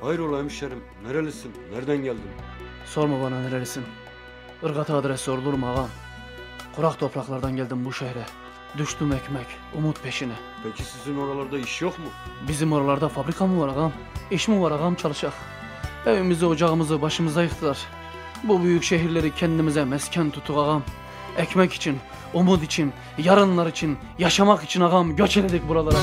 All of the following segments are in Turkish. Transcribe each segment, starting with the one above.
Hayrola hemşerim, nerelisin, nereden geldin? Sorma bana nerelisin. Irgat'a adres sorulur mu ağam? Kurak topraklardan geldim bu şehre. Düştüm ekmek, umut peşine. Peki sizin oralarda iş yok mu? Bizim oralarda fabrika mı var ağam? İş mi var ağam çalışak? Evimizi ocağımızı başımıza yıktılar. Bu büyük şehirleri kendimize mesken tutuk ağam. Ekmek için, umut için, yarınlar için, yaşamak için ağam göç eledik buralara.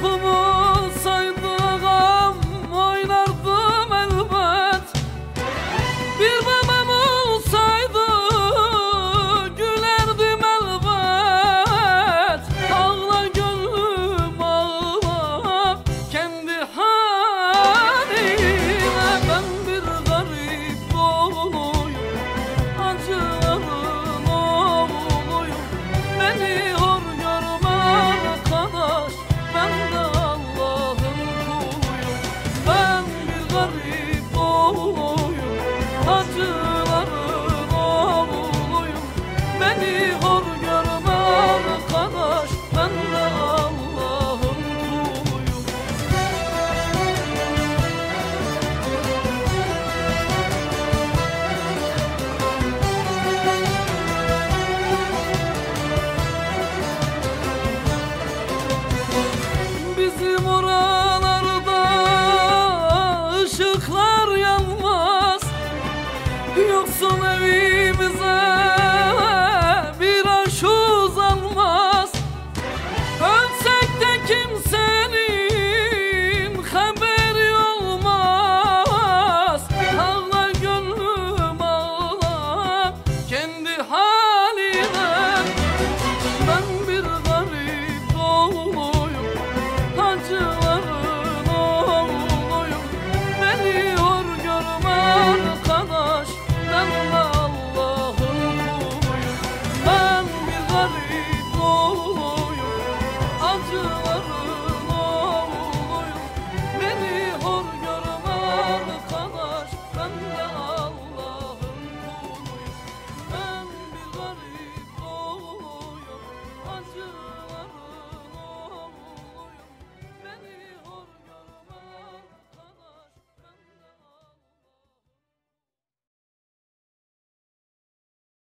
父母。Yoksun evim